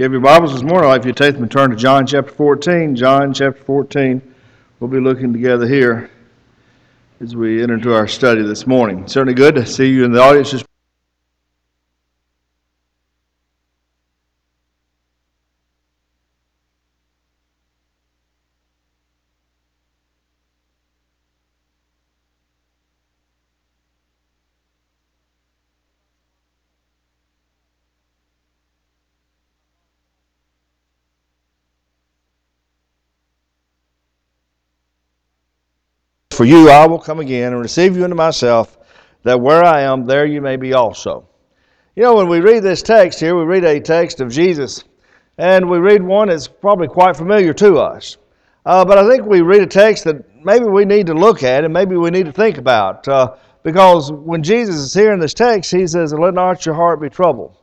you have your Bibles this morning, I'd like you take them and turn to John chapter 14. John chapter 14. We'll be looking together here as we enter into our study this morning. Certainly good to see you in the audience this For you I will come again and receive you into myself, that where I am, there you may be also. You know, when we read this text here, we read a text of Jesus, and we read one that's probably quite familiar to us. Uh, but I think we read a text that maybe we need to look at and maybe we need to think about. Uh, because when Jesus is here in this text, he says, Let not your heart be troubled.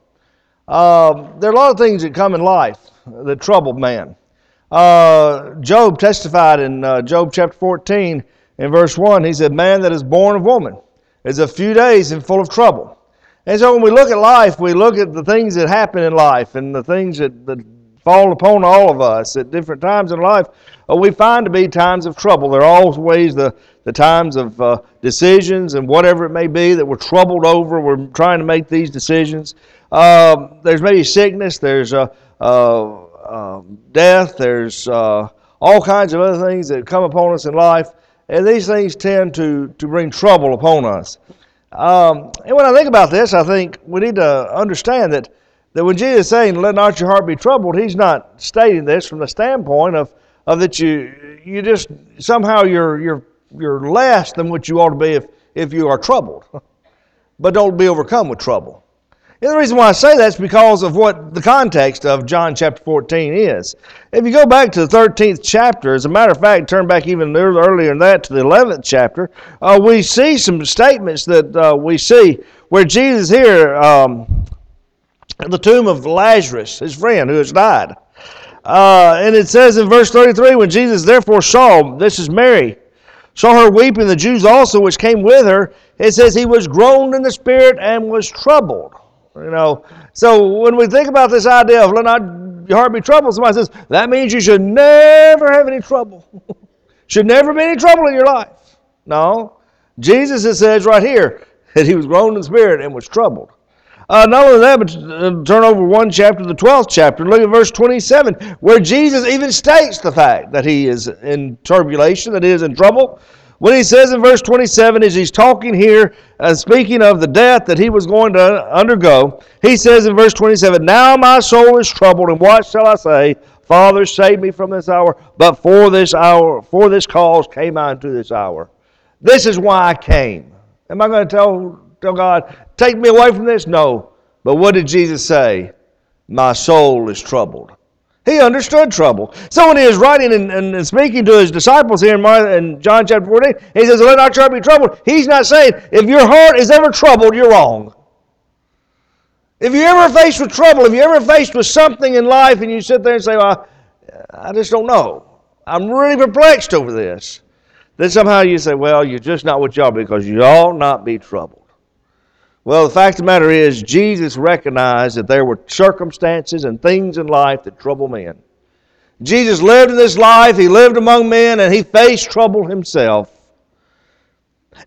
Uh, there are a lot of things that come in life that trouble man. Uh, Job testified in uh, Job chapter 14 in verse 1, he said, Man that is born of woman is a few days and full of trouble. And so when we look at life, we look at the things that happen in life and the things that, that fall upon all of us at different times in life, uh, we find to be times of trouble. There are always the, the times of uh, decisions and whatever it may be that we're troubled over. We're trying to make these decisions. Uh, there's maybe sickness, there's uh, uh, death, there's uh, all kinds of other things that come upon us in life. And these things tend to, to bring trouble upon us. Um, and when I think about this, I think we need to understand that, that when Jesus is saying, let not your heart be troubled, he's not stating this from the standpoint of, of that you, you just, somehow you're, you're, you're less than what you ought to be if, if you are troubled. But don't be overcome with trouble. And the reason why I say that is because of what the context of John chapter 14 is. If you go back to the 13th chapter, as a matter of fact, turn back even earlier than that to the 11th chapter, uh, we see some statements that uh, we see where Jesus here um, at the tomb of Lazarus, his friend who has died. Uh, and it says in verse 33 when Jesus therefore saw, this is Mary, saw her weeping, the Jews also which came with her, it says he was groaned in the spirit and was troubled. You know, so when we think about this idea of let not your heart be troubled, somebody says that means you should never have any trouble. should never be any trouble in your life. No, Jesus it says right here that he was groaned in spirit and was troubled. Uh, not only that, but uh, turn over one chapter, the 12th chapter, look at verse 27, where Jesus even states the fact that he is in turbulation, that he is in trouble. What he says in verse 27 is he's talking here, uh, speaking of the death that he was going to undergo. He says in verse 27, Now my soul is troubled, and what shall I say? Father, save me from this hour. But for this hour, for this cause came I into this hour. This is why I came. Am I going to tell, tell God, take me away from this? No. But what did Jesus say? My soul is troubled. He understood trouble. So when he is writing and, and, speaking to his disciples here in, in, John chapter 14, he says, Let not your heart be troubled. He's not saying, if your heart is ever troubled, you're wrong. If you're ever faced with trouble, if you're ever faced with something in life and you sit there and say, Well, I just don't know. I'm really perplexed over this. Then somehow you say, Well, you're just not what y'all because y'all not be troubled. Well, the fact of the matter is, Jesus recognized that there were circumstances and things in life that trouble men. Jesus lived in this life, he lived among men, and he faced trouble himself.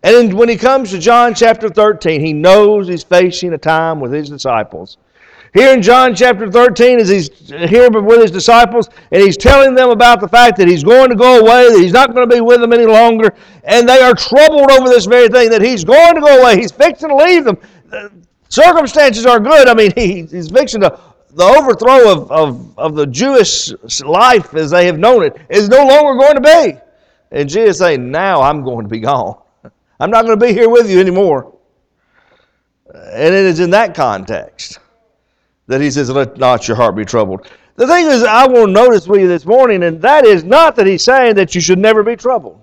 And when he comes to John chapter 13, he knows he's facing a time with his disciples. Here in John chapter 13, as he's here with his disciples, and he's telling them about the fact that he's going to go away, that he's not going to be with them any longer, and they are troubled over this very thing, that he's going to go away, he's fixing to leave them circumstances are good. I mean, he, he's fixing the overthrow of, of, of the Jewish life as they have known it is no longer going to be. And Jesus saying, now I'm going to be gone. I'm not going to be here with you anymore. And it is in that context that he says, let not your heart be troubled. The thing is, I want to notice with you this morning, and that is not that he's saying that you should never be troubled.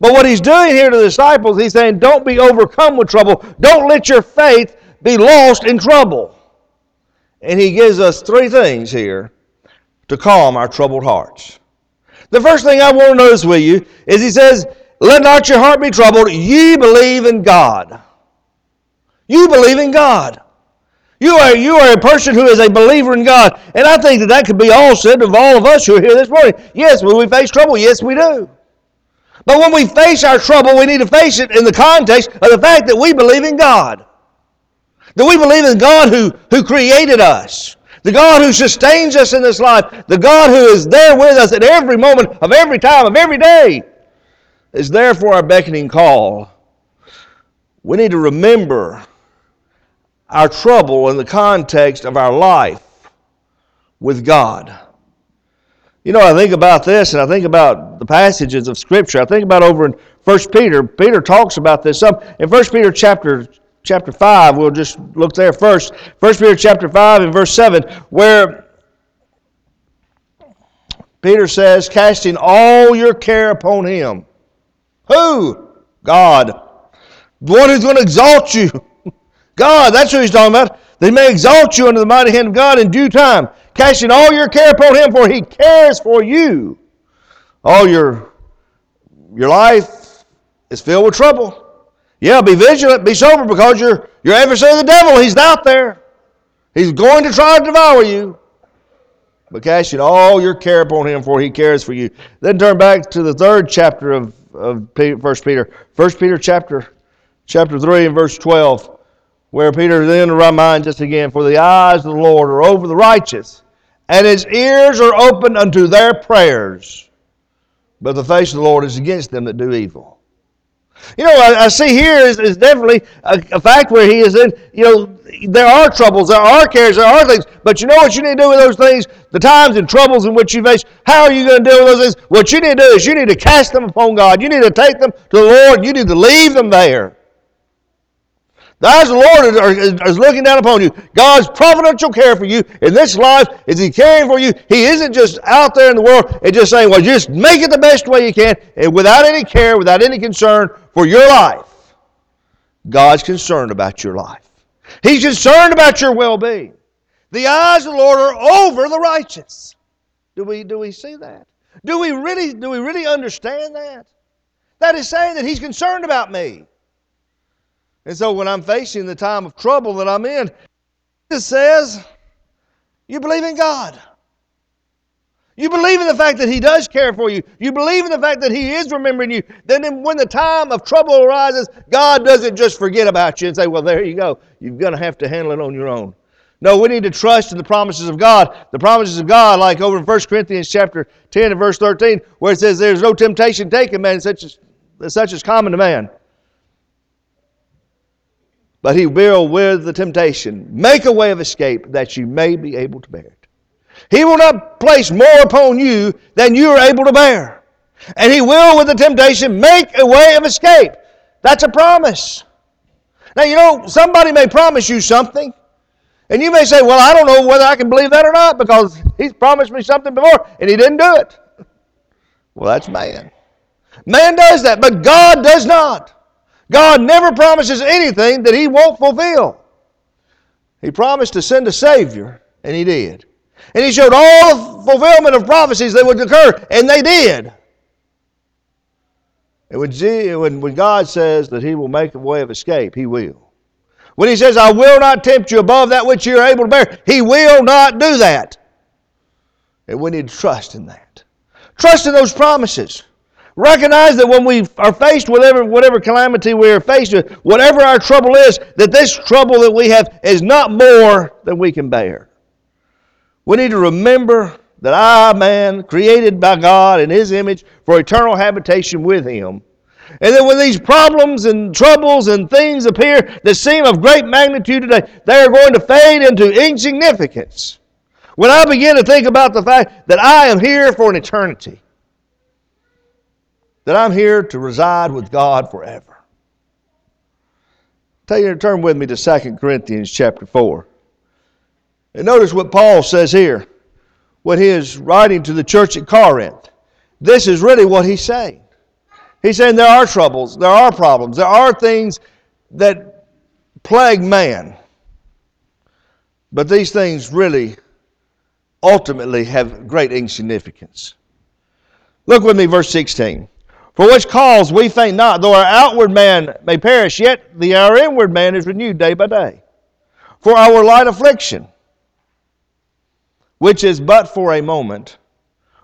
But what he's doing here to the disciples, he's saying, don't be overcome with trouble. Don't let your faith be lost in trouble. And he gives us three things here to calm our troubled hearts. The first thing I want to notice with you is he says, Let not your heart be troubled. Ye believe in God. You believe in God. You are, you are a person who is a believer in God. And I think that that could be all said of all of us who are here this morning. Yes, will we face trouble? Yes, we do. But when we face our trouble, we need to face it in the context of the fact that we believe in God. That we believe in God who, who created us. The God who sustains us in this life. The God who is there with us at every moment of every time of every day is there for our beckoning call. We need to remember our trouble in the context of our life with God. You know, I think about this and I think about the passages of Scripture. I think about over in 1 Peter. Peter talks about this some. In 1 Peter chapter, chapter 5, we'll just look there first. 1 Peter chapter 5 and verse 7, where Peter says, casting all your care upon him. Who? God. The one who's going to exalt you. God, that's who he's talking about. They may exalt you under the mighty hand of God in due time, casting all your care upon him, for he cares for you. All your, your life is filled with trouble. Yeah, be vigilant, be sober, because your, your adversary, the devil, he's out there. He's going to try to devour you. But casting all your care upon him, for he cares for you. Then turn back to the third chapter of, of 1 Peter. 1 Peter chapter, chapter 3 and verse 12 where Peter then reminds us again, For the eyes of the Lord are over the righteous, and his ears are open unto their prayers. But the face of the Lord is against them that do evil. You know, I, I see here is, is definitely a, a, fact where he is in, you know, there are troubles, there are cares, there are things, but you know what you need to do with those things? The times and troubles in which you face, how are you going to deal with those things? What you need to do is you need to cast them upon God. You need to take them to the Lord. You need to leave them there. The eyes of the Lord is, looking down upon you. God's providential care for you in this life is He caring for you. He isn't just out there in the world and just saying, well, just make it the best way you can and without any care, without any concern for your life. God's concerned about your life. He's concerned about your well being. The eyes of the Lord are over the righteous. Do we, do we see that? Do we, really, do we really understand that? That is saying that He's concerned about me. And so when I'm facing the time of trouble that I'm in, it says, you believe in God. You believe in the fact that He does care for you. You believe in the fact that He is remembering you. Then when the time of trouble arises, God doesn't just forget about you and say, well, there you go. You're going to have to handle it on your own. No, we need to trust in the promises of God. The promises of God, like over in 1 Corinthians chapter 10 and verse 13, where it says, There's no temptation taken, man, such as, such as common to man. But he will, with the temptation, make a way of escape that you may be able to bear it. He will not place more upon you than you are able to bear. And he will, with the temptation, make a way of escape. That's a promise. Now, you know, somebody may promise you something, and you may say, Well, I don't know whether I can believe that or not because he's promised me something before and he didn't do it. Well, that's man. Man does that, but God does not. God never promises anything that He won't fulfill. He promised to send a Savior, and He did. And He showed all the fulfillment of prophecies that would occur, and they did. And when, when God says that He will make a way of escape, He will. When He says, I will not tempt you above that which you are able to bear, He will not do that. And we need to trust in that. Trust in those promises. Recognize that when we are faced with whatever, whatever calamity we are faced with, whatever our trouble is, that this trouble that we have is not more than we can bear. We need to remember that I, man, created by God in His image for eternal habitation with Him. And that when these problems and troubles and things appear that seem of great magnitude today, they are going to fade into insignificance. When I begin to think about the fact that I am here for an eternity that I'm here to reside with God forever. Tell you turn with me to 2 Corinthians chapter 4. And notice what Paul says here when he is writing to the church at Corinth. This is really what he's saying. He's saying there are troubles, there are problems, there are things that plague man. But these things really ultimately have great insignificance. Look with me, verse 16. For which cause we faint not, though our outward man may perish, yet the, our inward man is renewed day by day. For our light affliction, which is but for a moment,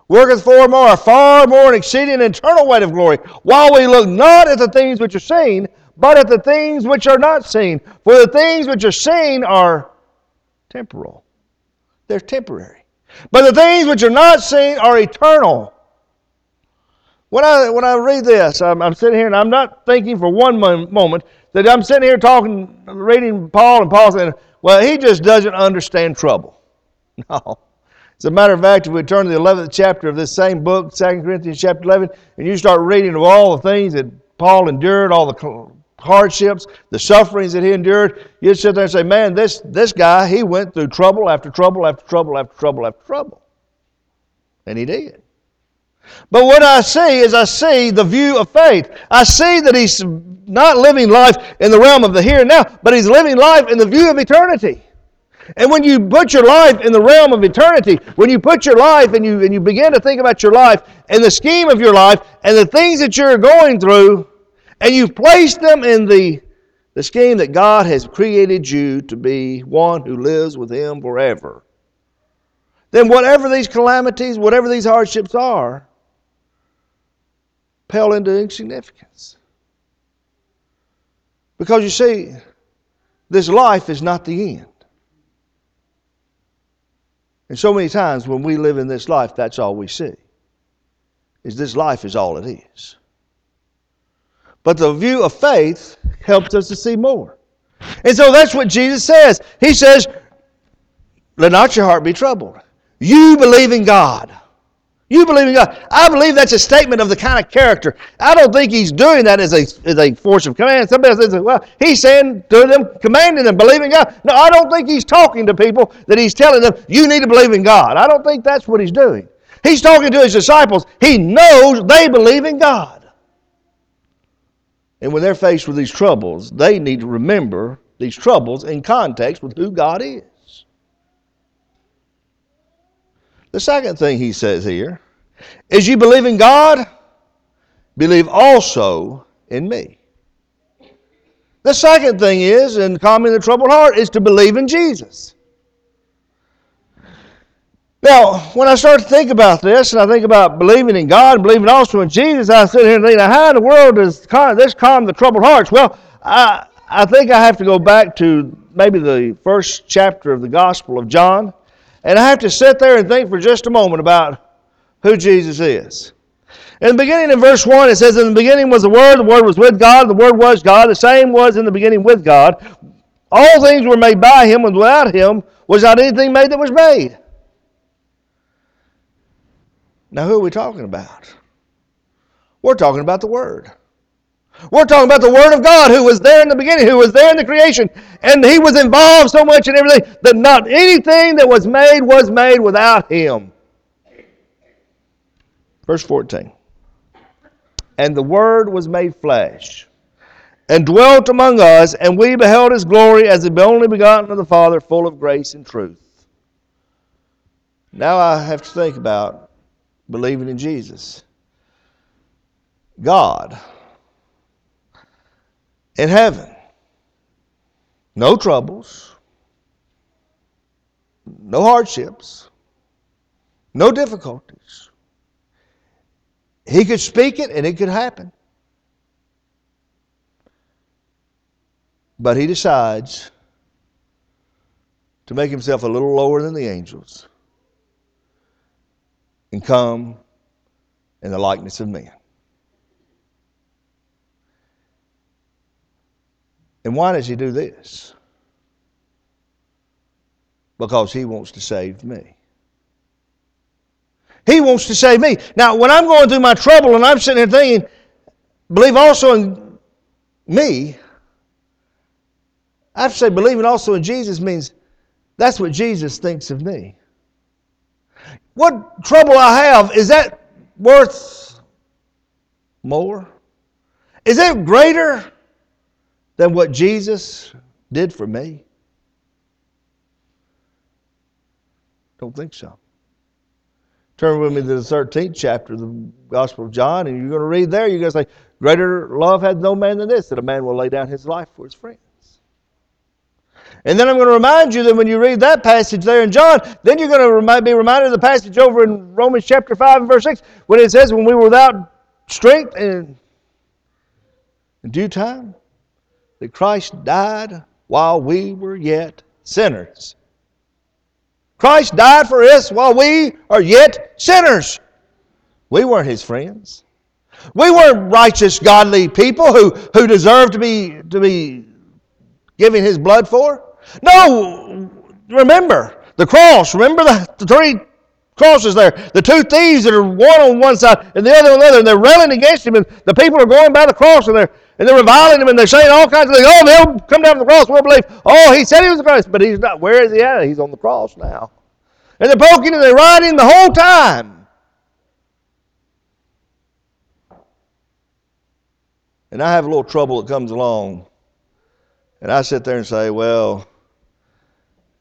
worketh for more, far more an exceeding eternal weight of glory, while we look not at the things which are seen, but at the things which are not seen. For the things which are seen are temporal, they're temporary. But the things which are not seen are eternal. When I, when I read this, I'm, I'm sitting here and I'm not thinking for one moment that I'm sitting here talking, reading Paul, and Paul saying, well, he just doesn't understand trouble. No. As a matter of fact, if we turn to the 11th chapter of this same book, 2 Corinthians chapter 11, and you start reading of all the things that Paul endured, all the hardships, the sufferings that he endured, you'd sit there and say, man, this, this guy, he went through trouble after trouble after trouble after trouble after trouble. And he did. But what I see is I see the view of faith. I see that he's not living life in the realm of the here and now, but he's living life in the view of eternity. And when you put your life in the realm of eternity, when you put your life and you, and you begin to think about your life and the scheme of your life and the things that you're going through, and you've placed them in the, the scheme that God has created you to be one who lives with Him forever, then whatever these calamities, whatever these hardships are, pale into insignificance. Because you see, this life is not the end. And so many times when we live in this life, that's all we see. Is this life is all it is. But the view of faith helps us to see more. And so that's what Jesus says. He says, Let not your heart be troubled. You believe in God. You believe in God. I believe that's a statement of the kind of character. I don't think he's doing that as a, as a force of command. Somebody says, well, he's saying to them, commanding them, believe in God. No, I don't think he's talking to people that he's telling them, you need to believe in God. I don't think that's what he's doing. He's talking to his disciples. He knows they believe in God. And when they're faced with these troubles, they need to remember these troubles in context with who God is. The second thing he says here is you believe in God, believe also in me. The second thing is, in calming the troubled heart, is to believe in Jesus. Now, when I start to think about this, and I think about believing in God and believing also in Jesus, I sit here and think, how in the world does this calm the troubled hearts? Well, I, I think I have to go back to maybe the first chapter of the Gospel of John. And I have to sit there and think for just a moment about who Jesus is. In the beginning, in verse 1, it says, In the beginning was the Word, the Word was with God, the Word was God, the same was in the beginning with God. All things were made by Him, and without Him was not anything made that was made. Now, who are we talking about? We're talking about the Word. We're talking about the Word of God who was there in the beginning, who was there in the creation, and He was involved so much in everything that not anything that was made was made without Him. Verse 14. And the Word was made flesh and dwelt among us, and we beheld His glory as the only begotten of the Father, full of grace and truth. Now I have to think about believing in Jesus. God in heaven. No troubles, no hardships, no difficulties. He could speak it and it could happen. But he decides to make himself a little lower than the angels and come in the likeness of men. And why does he do this? Because he wants to save me. He wants to save me. Now, when I'm going through my trouble and I'm sitting there thinking, believe also in me, I have to say, believing also in Jesus means that's what Jesus thinks of me. What trouble I have, is that worth more? Is it greater than what Jesus did for me? Don't think so. Turn with me to the 13th chapter of the Gospel of John, and you're going to read there. You're going to say, Greater love hath no man than this, that a man will lay down his life for his friends. And then I'm going to remind you that when you read that passage there in John, then you're going to be reminded of the passage over in Romans chapter 5 and verse 6 when it says, When we were without strength and in due time, that Christ died while we were yet sinners. Christ died for us while we are yet sinners. We weren't his friends. We weren't righteous, godly people who, who deserve to be, to be giving his blood for. No, remember the cross. Remember the, the three crosses there. The two thieves that are one on one side and the other on the other, and they're railing against him, and the people are going by the cross and they're and they're reviling him and they're saying all kinds of things. Oh, they'll come down from the cross, we'll believe. Oh, he said he was the Christ, but he's not. Where is he at? He's on the cross now. And they're poking and they're riding the whole time. And I have a little trouble that comes along. And I sit there and say, well,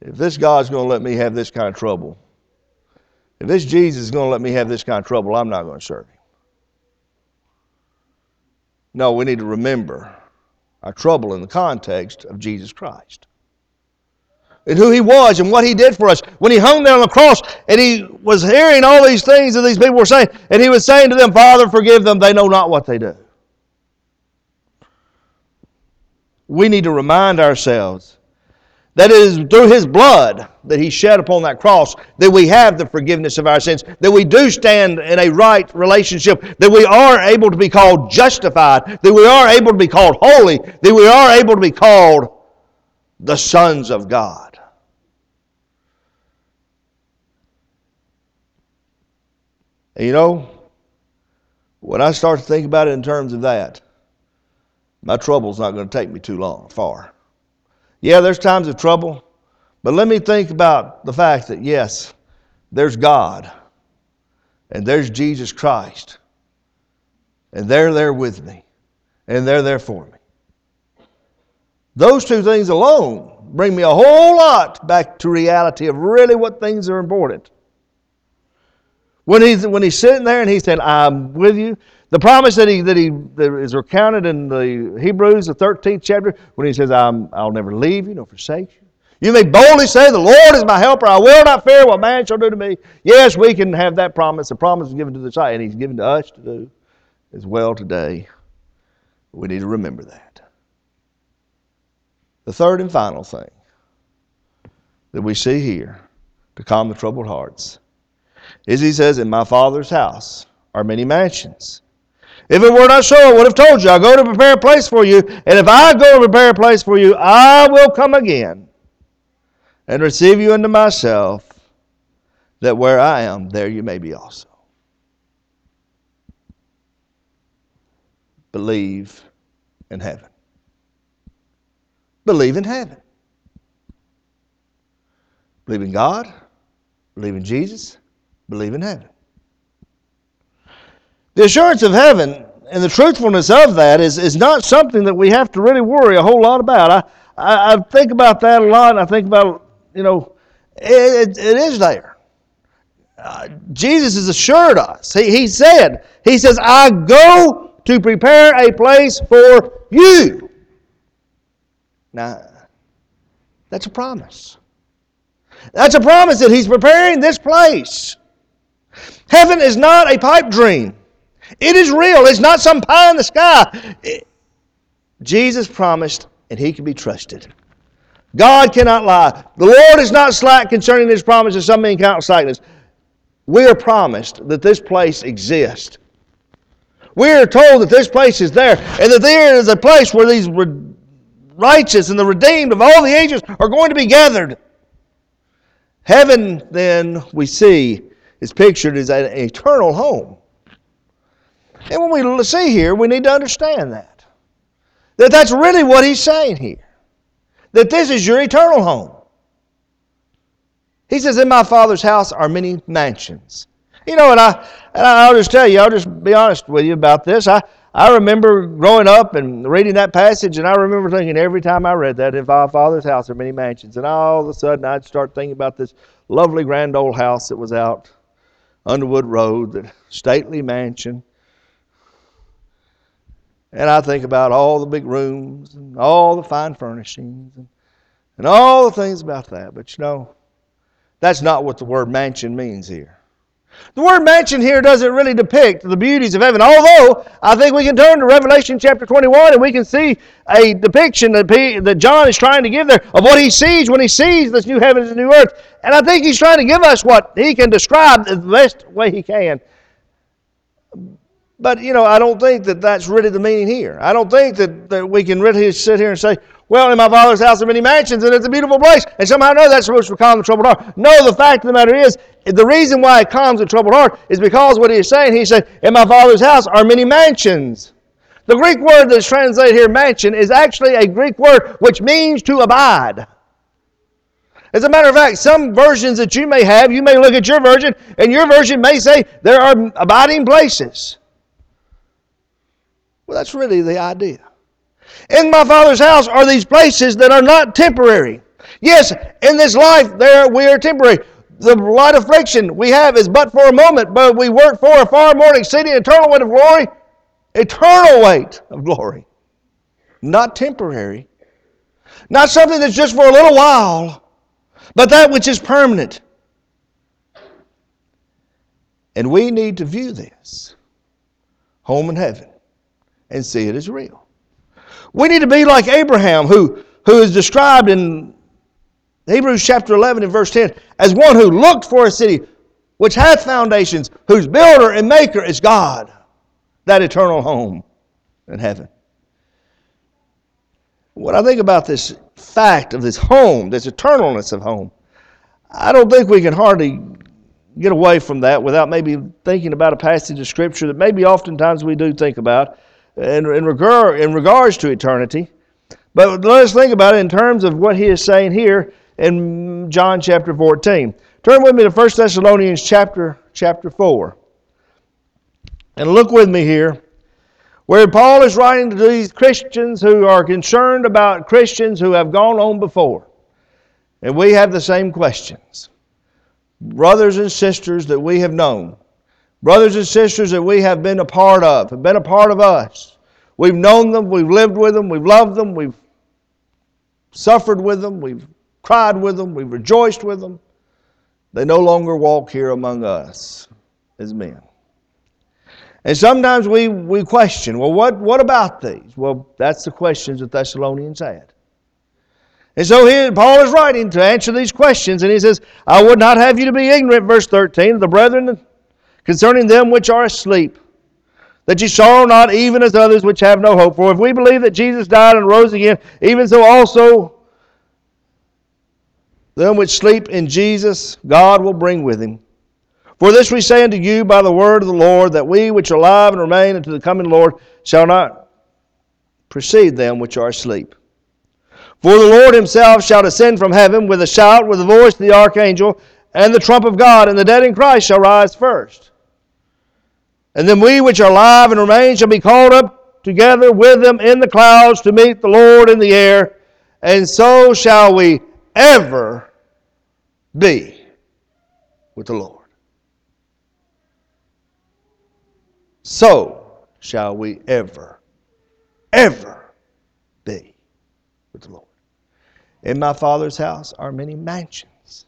if this God's going to let me have this kind of trouble, if this Jesus is going to let me have this kind of trouble, I'm not going to serve him. No, we need to remember our trouble in the context of Jesus Christ and who he was and what he did for us. When he hung there on the cross and he was hearing all these things that these people were saying, and he was saying to them, Father, forgive them, they know not what they do. We need to remind ourselves that it is through his blood that he shed upon that cross that we have the forgiveness of our sins, that we do stand in a right relationship, that we are able to be called justified, that we are able to be called holy, that we are able to be called the sons of God. And you know, when I start to think about it in terms of that, my trouble's not going to take me too long, far. Yeah, there's times of trouble, but let me think about the fact that, yes, there's God, and there's Jesus Christ, and they're there with me, and they're there for me. Those two things alone bring me a whole lot back to reality of really what things are important. When he's, when he's sitting there and he said, I'm with you, the promise that he that he that is recounted in the Hebrews, the 13th chapter, when he says, I'm, I'll never leave you nor forsake you. You may boldly say, The Lord is my helper. I will not fear what man shall do to me. Yes, we can have that promise. The promise is given to the child, and he's given to us to do as well today. We need to remember that. The third and final thing that we see here to calm the troubled hearts is he says, In my Father's house are many mansions. If it were not so, I would have told you, I'll go to prepare a place for you. And if I go to prepare a place for you, I will come again and receive you unto myself, that where I am, there you may be also. Believe in heaven. Believe in heaven. Believe in God. Believe in Jesus believe in heaven. The assurance of heaven and the truthfulness of that is, is not something that we have to really worry a whole lot about. I, I, I think about that a lot, and I think about, you know, it, it, it is there. Uh, Jesus has assured us. He, he said, He says, I go to prepare a place for you. Now, that's a promise. That's a promise that He's preparing this place. Heaven is not a pipe dream. It is real. It's not some pie in the sky. It, Jesus promised, and he can be trusted. God cannot lie. The Lord is not slack concerning his promise, some men count slackness. We are promised that this place exists. We are told that this place is there, and that there is a place where these righteous and the redeemed of all the ages are going to be gathered. Heaven, then, we see, is pictured as an eternal home. And when we see here, we need to understand that. That that's really what he's saying here. That this is your eternal home. He says, In my Father's house are many mansions. You know, and, I, and I'll just tell you, I'll just be honest with you about this. I, I remember growing up and reading that passage, and I remember thinking every time I read that, in my Father's house are many mansions. And all of a sudden, I'd start thinking about this lovely grand old house that was out Underwood Road, the stately mansion. And I think about all the big rooms and all the fine furnishings. And, and all the things about that. But you know, that's not what the word mansion means here. The word mansion here doesn't really depict the beauties of heaven, although I think we can turn to Revelation chapter 21 and we can see a depiction that, that John is trying to give there of what he sees when he sees this new heavens and new earth. And I think he's trying to give us what he can describe the best way he can. But, you know, I don't think that that's really the meaning here. I don't think that, that we can really sit here and say, well, in my father's house are many mansions, and it's a beautiful place, and somehow know that's supposed to calm the troubled heart. No, the fact of the matter is, the reason why it calms the troubled heart is because what he is saying, he said, in my father's house are many mansions. The Greek word that's translated here, mansion, is actually a Greek word which means to abide. As a matter of fact, some versions that you may have, you may look at your version, and your version may say there are abiding places. Well, that's really the idea. In my Father's house are these places that are not temporary. Yes, in this life there we are temporary. The light affliction we have is but for a moment, but we work for a far more exceeding eternal weight of glory. Eternal weight of glory. Not temporary. Not something that's just for a little while, but that which is permanent. And we need to view this home in heaven and see it as real. We need to be like Abraham, who, who is described in Hebrews chapter 11 and verse 10 as one who looked for a city which hath foundations, whose builder and maker is God, that eternal home in heaven. When I think about this fact of this home, this eternalness of home, I don't think we can hardly get away from that without maybe thinking about a passage of Scripture that maybe oftentimes we do think about in, in, regard, in regards to eternity. But let us think about it in terms of what he is saying here in John chapter 14. Turn with me to 1 Thessalonians chapter, chapter 4. And look with me here, where Paul is writing to these Christians who are concerned about Christians who have gone on before. And we have the same questions. Brothers and sisters that we have known, brothers and sisters that we have been a part of, have been a part of us. We've known them, we've lived with them, we've loved them, we've suffered with them, we've cried with them, we've rejoiced with them. They no longer walk here among us as men. And sometimes we, we question, well, what, what about these? Well, that's the questions that Thessalonians had. And so here Paul is writing to answer these questions, and he says, I would not have you to be ignorant, verse 13, the brethren concerning them which are asleep, that ye sorrow not even as others which have no hope. For if we believe that Jesus died and rose again, even so also them which sleep in Jesus, God will bring with him. For this we say unto you by the word of the Lord, that we which are alive and remain unto the coming Lord shall not precede them which are asleep. For the Lord himself shall descend from heaven with a shout, with the voice of the archangel, and the trump of God, and the dead in Christ shall rise first. And then we which are alive and remain shall be called up together with them in the clouds to meet the Lord in the air, and so shall we ever be with the Lord. So shall we ever, ever be with the Lord. In my Father's house are many mansions.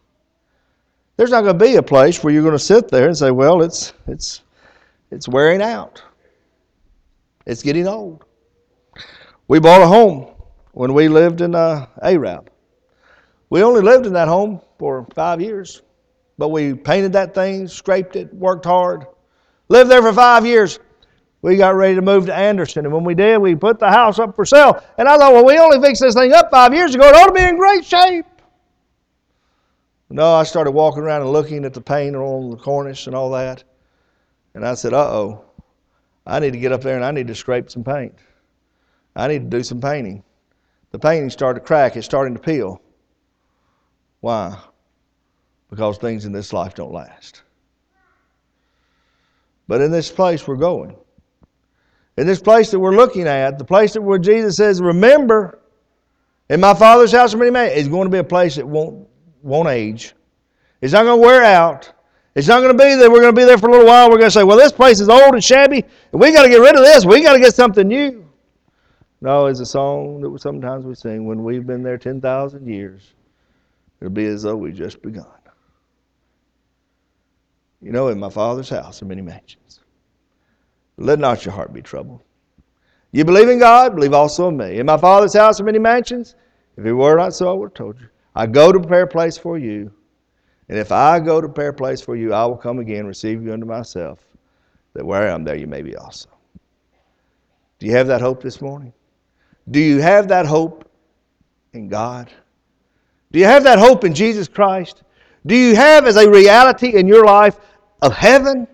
There's not going to be a place where you're going to sit there and say, well, it's, it's it's wearing out. It's getting old. We bought a home when we lived in uh, Arab. We only lived in that home for five years, but we painted that thing, scraped it, worked hard, lived there for five years. We got ready to move to Anderson, and when we did, we put the house up for sale. And I thought, well, we only fixed this thing up five years ago. It ought to be in great shape. No, I started walking around and looking at the paint on the cornice and all that. And I said, uh oh, I need to get up there and I need to scrape some paint. I need to do some painting. The painting started to crack, it's starting to peel. Why? Because things in this life don't last. But in this place we're going, in this place that we're looking at, the place that where Jesus says, Remember, in my Father's house are many mansions, it's going to be a place that won't, won't age. It's not going to wear out. It's not going to be that we're going to be there for a little while. We're going to say, well, this place is old and shabby, and we got to get rid of this. We got to get something new. No, it's a song that sometimes we sing when we've been there 10,000 years. It'll be as though we just begun. You know, in my Father's house are many mansions. Let not your heart be troubled. You believe in God, believe also in me. In my Father's house are many mansions. If it were not so, I would have told you. I go to prepare a place for you. And if I go to prepare a place for you, I will come again, receive you unto myself, that where I am, there you may be also. Do you have that hope this morning? Do you have that hope in God? Do you have that hope in Jesus Christ? Do you have as a reality in your life of heaven?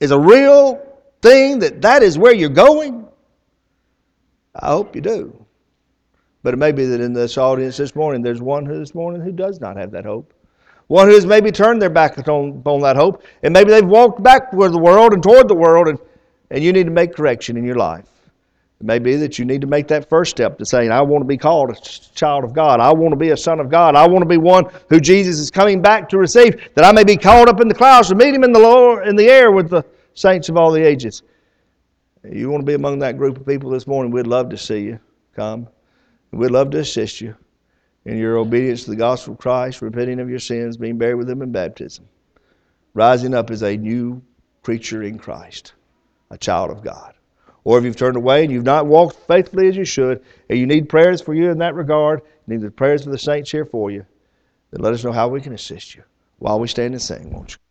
Is a real thing that that is where you're going? I hope you do. But it may be that in this audience this morning, there's one who this morning who does not have that hope. One who has maybe turned their back on, on that hope, and maybe they've walked back with the world and toward the world, and, and you need to make correction in your life. It may be that you need to make that first step to saying, I want to be called a child of God. I want to be a son of God. I want to be one who Jesus is coming back to receive, that I may be called up in the clouds to meet him in the, Lord, in the air with the saints of all the ages. You want to be among that group of people this morning, we'd love to see you come. We'd love to assist you in your obedience to the gospel of Christ, repenting of your sins, being buried with Him in baptism, rising up as a new creature in Christ, a child of God. Or if you've turned away and you've not walked faithfully as you should, and you need prayers for you in that regard, need the prayers of the saints here for you, then let us know how we can assist you while we stand and sing, won't you?